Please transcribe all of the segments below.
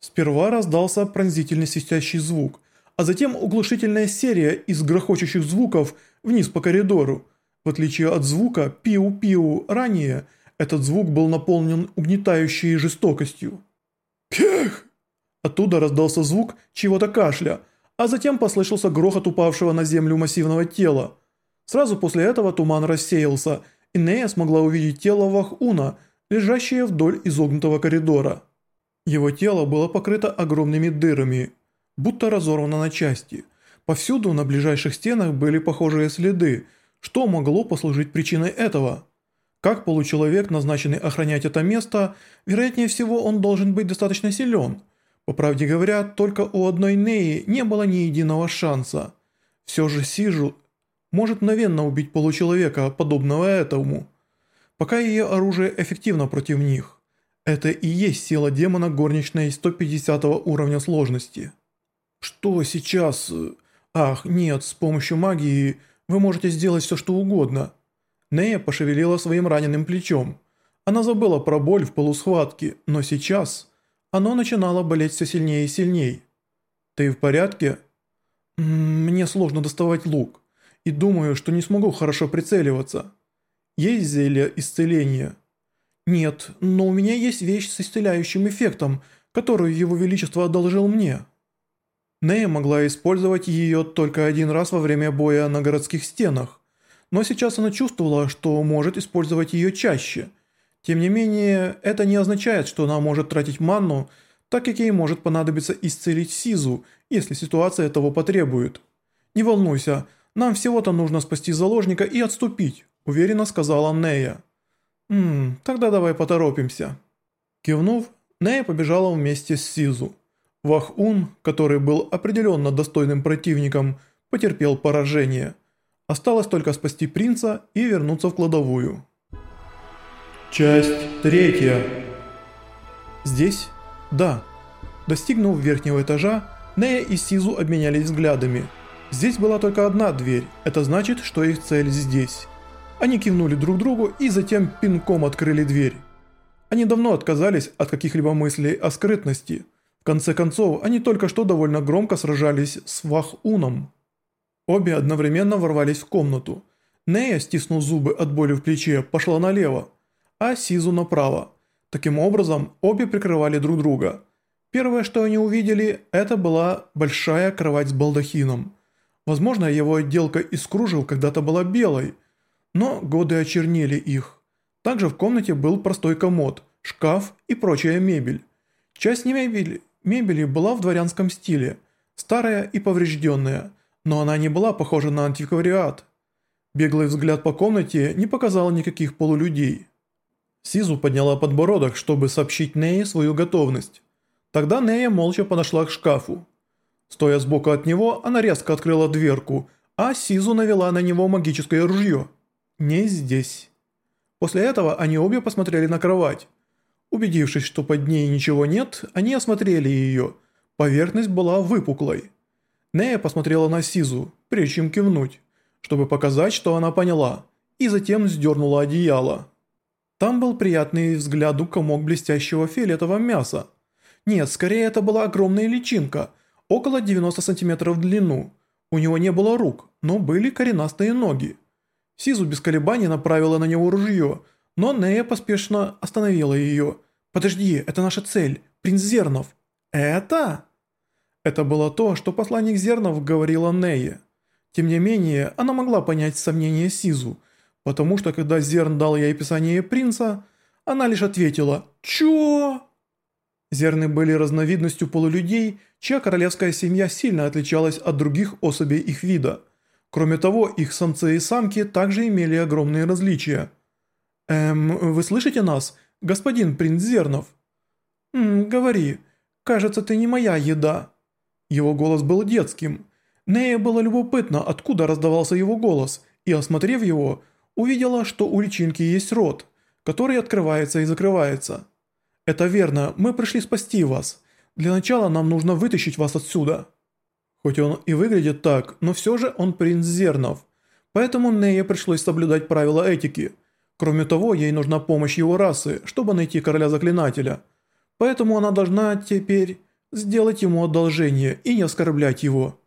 Сперва раздался пронзительный свистящий звук, а затем углушительная серия из грохочущих звуков вниз по коридору. В отличие от звука «пиу-пиу» ранее, этот звук был наполнен угнетающей жестокостью. «Пех!» Оттуда раздался звук чего-то кашля, а затем послышался грохот упавшего на землю массивного тела. Сразу после этого туман рассеялся, и Нея смогла увидеть тело Вахуна, лежащее вдоль изогнутого коридора. Его тело было покрыто огромными дырами, будто разорвано на части. Повсюду на ближайших стенах были похожие следы, что могло послужить причиной этого. Как получеловек, назначенный охранять это место, вероятнее всего он должен быть достаточно силен. По правде говоря, только у одной Неи не было ни единого шанса. Все же Сижу может мгновенно убить получеловека, подобного этому, пока ее оружие эффективно против них. Это и есть сила демона горничной 150 уровня сложности. Что сейчас? Ах, нет, с помощью магии вы можете сделать все что угодно. Нея пошевелила своим раненым плечом. Она забыла про боль в полусхватке, но сейчас оно начинало болеть все сильнее и сильнее. «Ты в порядке?» «Мне сложно доставать лук, и думаю, что не смогу хорошо прицеливаться. Есть зелье исцеления?» «Нет, но у меня есть вещь с исцеляющим эффектом, которую его величество одолжил мне». Нея могла использовать ее только один раз во время боя на городских стенах, но сейчас она чувствовала, что может использовать ее чаще. Тем не менее, это не означает, что она может тратить манну, так как ей может понадобиться исцелить Сизу, если ситуация того потребует. «Не волнуйся, нам всего-то нужно спасти заложника и отступить», уверенно сказала Нея. «Ммм, тогда давай поторопимся». Кивнув, Нея побежала вместе с Сизу. Вах-Ун, который был определенно достойным противником, потерпел поражение. Осталось только спасти принца и вернуться в кладовую. Часть третья. Здесь? Да. Достигнув верхнего этажа, Нея и Сизу обменялись взглядами. Здесь была только одна дверь, это значит, что их цель здесь. Они кивнули друг другу и затем пинком открыли дверь. Они давно отказались от каких-либо мыслей о скрытности. В конце концов, они только что довольно громко сражались с Вах-Уном. Обе одновременно ворвались в комнату. Нея, стиснув зубы от боли в плече, пошла налево, а Сизу направо. Таким образом, обе прикрывали друг друга. Первое, что они увидели, это была большая кровать с балдахином. Возможно, его отделка из кружев когда-то была белой – но годы очернили их. Также в комнате был простой комод, шкаф и прочая мебель. Часть мебели, мебели была в дворянском стиле, старая и поврежденная, но она не была похожа на антиквариат. Беглый взгляд по комнате не показал никаких полулюдей. Сизу подняла подбородок, чтобы сообщить Нее свою готовность. Тогда Нея молча подошла к шкафу. Стоя сбоку от него, она резко открыла дверку, а Сизу навела на него магическое ружье. «Не здесь». После этого они обе посмотрели на кровать. Убедившись, что под ней ничего нет, они осмотрели ее. Поверхность была выпуклой. Нея посмотрела на Сизу, прежде чем кивнуть, чтобы показать, что она поняла, и затем сдернула одеяло. Там был приятный взгляду комок блестящего фиолетового мяса. Нет, скорее это была огромная личинка, около 90 сантиметров в длину. У него не было рук, но были коренастые ноги. Сизу без колебаний направила на него ружье, но Нея поспешно остановила ее. «Подожди, это наша цель, принц Зернов». «Это?» Это было то, что посланник Зернов говорила Нее. Тем не менее, она могла понять сомнения Сизу, потому что когда Зерн дал ей описание принца, она лишь ответила «Чё?». Зерны были разновидностью полулюдей, чья королевская семья сильно отличалась от других особей их вида – Кроме того, их самцы и самки также имели огромные различия. «Эм, вы слышите нас, господин принц Зернов?» «Ммм, говори. Кажется, ты не моя еда». Его голос был детским. Нея было любопытно, откуда раздавался его голос, и, осмотрев его, увидела, что у личинки есть рот, который открывается и закрывается. «Это верно, мы пришли спасти вас. Для начала нам нужно вытащить вас отсюда». Хоть он и выглядит так, но все же он принц Зернов. Поэтому Нее пришлось соблюдать правила этики. Кроме того, ей нужна помощь его расы, чтобы найти короля заклинателя. Поэтому она должна теперь сделать ему одолжение и не оскорблять его».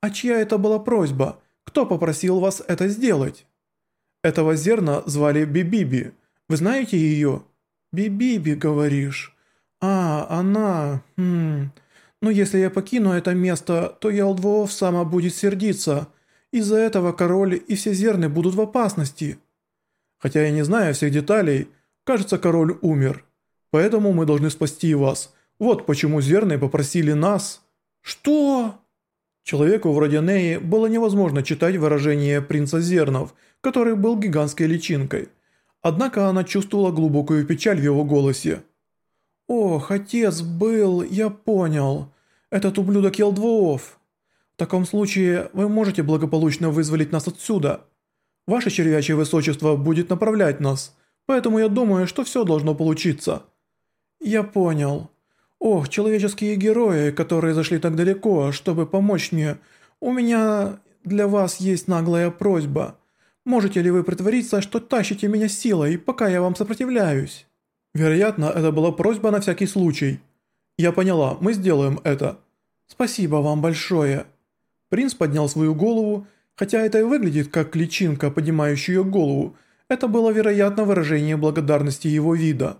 «А чья это была просьба? Кто попросил вас это сделать?» «Этого зерна звали Бибиби. Вы знаете ее?» «Бибиби, говоришь?» «А, она... Хм... Но если я покину это место, то Ялдвоов сама будет сердиться. Из-за этого король и все зерны будут в опасности». «Хотя я не знаю всех деталей, кажется, король умер. Поэтому мы должны спасти вас. Вот почему зерны попросили нас». «Что?» Человеку вроде Неи было невозможно читать выражение принца Зернов, который был гигантской личинкой. Однако она чувствовала глубокую печаль в его голосе. «Ох, отец был, я понял. Этот ублюдок Елдвоов. В таком случае вы можете благополучно вызволить нас отсюда. Ваше червячье высочество будет направлять нас, поэтому я думаю, что все должно получиться». «Я понял. Ох, человеческие герои, которые зашли так далеко, чтобы помочь мне. У меня для вас есть наглая просьба. Можете ли вы притвориться, что тащите меня силой, пока я вам сопротивляюсь?» Вероятно, это была просьба на всякий случай. «Я поняла, мы сделаем это». «Спасибо вам большое». Принц поднял свою голову, хотя это и выглядит как личинка, поднимающая голову. Это было, вероятно, выражение благодарности его вида.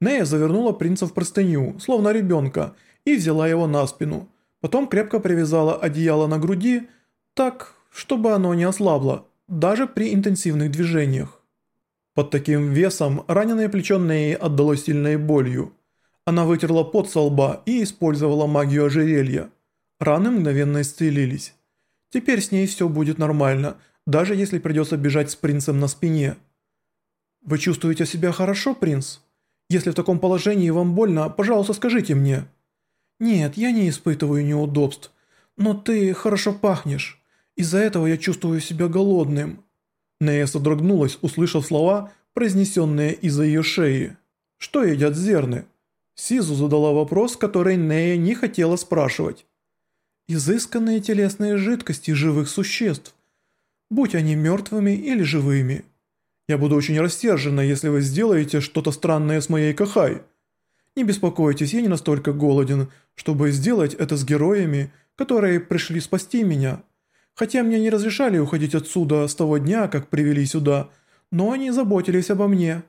Нея завернула принца в простыню, словно ребенка, и взяла его на спину. Потом крепко привязала одеяло на груди, так, чтобы оно не ослабло, даже при интенсивных движениях. Под таким весом раненое плечо Неи отдалось сильной болью. Она вытерла пот со лба и использовала магию ожерелья. Раны мгновенно исцелились. Теперь с ней все будет нормально, даже если придется бежать с принцем на спине. «Вы чувствуете себя хорошо, принц?» Если в таком положении вам больно, пожалуйста, скажите мне». «Нет, я не испытываю неудобств. Но ты хорошо пахнешь. Из-за этого я чувствую себя голодным». Нея содрогнулась, услышав слова, произнесенные из-за ее шеи. «Что едят зерны?» Сизу задала вопрос, который Нея не хотела спрашивать. «Изысканные телесные жидкости живых существ, будь они мертвыми или живыми». Я буду очень рассержена, если вы сделаете что-то странное с моей Кахай. Не беспокойтесь, я не настолько голоден, чтобы сделать это с героями, которые пришли спасти меня. Хотя мне не разрешали уходить отсюда с того дня, как привели сюда, но они заботились обо мне».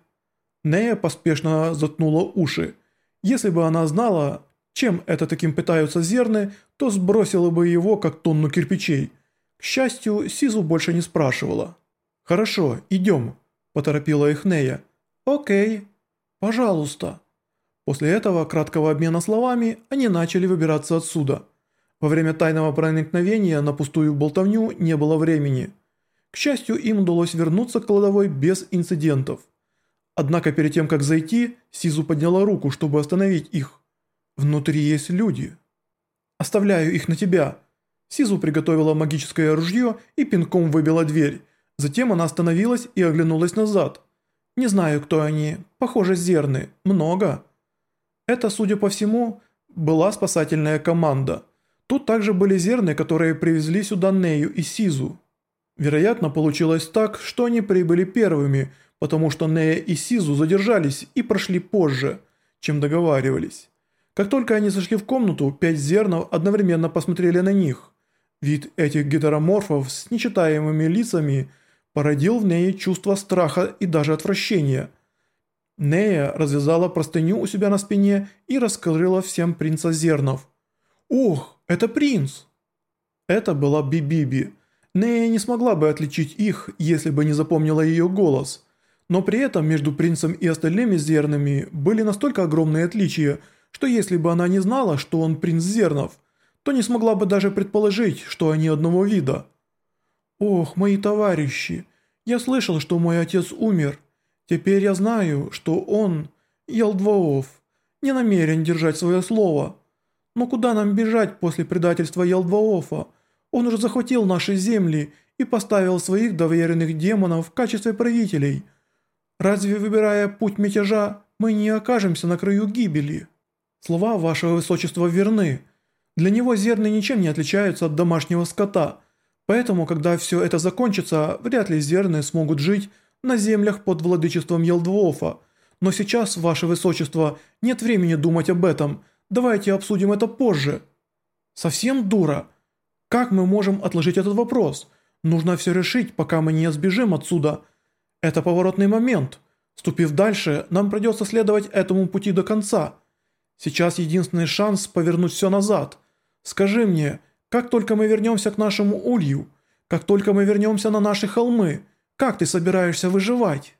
Нея поспешно заткнула уши. Если бы она знала, чем это таким пытаются зерны, то сбросила бы его, как тонну кирпичей. К счастью, Сизу больше не спрашивала. «Хорошо, идем» поторопила их Нея. «Окей, пожалуйста». После этого краткого обмена словами они начали выбираться отсюда. Во время тайного проникновения на пустую болтовню не было времени. К счастью, им удалось вернуться к кладовой без инцидентов. Однако перед тем, как зайти, Сизу подняла руку, чтобы остановить их. «Внутри есть люди». «Оставляю их на тебя». Сизу приготовила магическое ружье и пинком выбила дверь. Затем она остановилась и оглянулась назад. «Не знаю, кто они. Похоже, зерны. Много». Это, судя по всему, была спасательная команда. Тут также были зерны, которые привезли сюда Нею и Сизу. Вероятно, получилось так, что они прибыли первыми, потому что Нея и Сизу задержались и прошли позже, чем договаривались. Как только они зашли в комнату, пять зернов одновременно посмотрели на них. Вид этих гетероморфов с нечитаемыми лицами – породил в ней чувство страха и даже отвращения. Нея развязала простыню у себя на спине и раскрыла всем принца Зернов. «Ох, это принц!» Это была Бибиби. Нея не смогла бы отличить их, если бы не запомнила ее голос. Но при этом между принцем и остальными зернами были настолько огромные отличия, что если бы она не знала, что он принц зернов, то не смогла бы даже предположить, что они одного вида. «Ох, мои товарищи, я слышал, что мой отец умер. Теперь я знаю, что он, Елдваов, не намерен держать свое слово. Но куда нам бежать после предательства Елдваофа? Он уже захватил наши земли и поставил своих доверенных демонов в качестве правителей. Разве выбирая путь мятежа, мы не окажемся на краю гибели? Слова вашего высочества верны. Для него зерны ничем не отличаются от домашнего скота – Поэтому, когда все это закончится, вряд ли зерны смогут жить на землях под владычеством Елдвофа. Но сейчас, ваше высочество, нет времени думать об этом. Давайте обсудим это позже». «Совсем дура? Как мы можем отложить этот вопрос? Нужно все решить, пока мы не сбежим отсюда. Это поворотный момент. Ступив дальше, нам придется следовать этому пути до конца. Сейчас единственный шанс повернуть все назад. Скажи мне, как только мы вернемся к нашему улью, как только мы вернемся на наши холмы, как ты собираешься выживать?»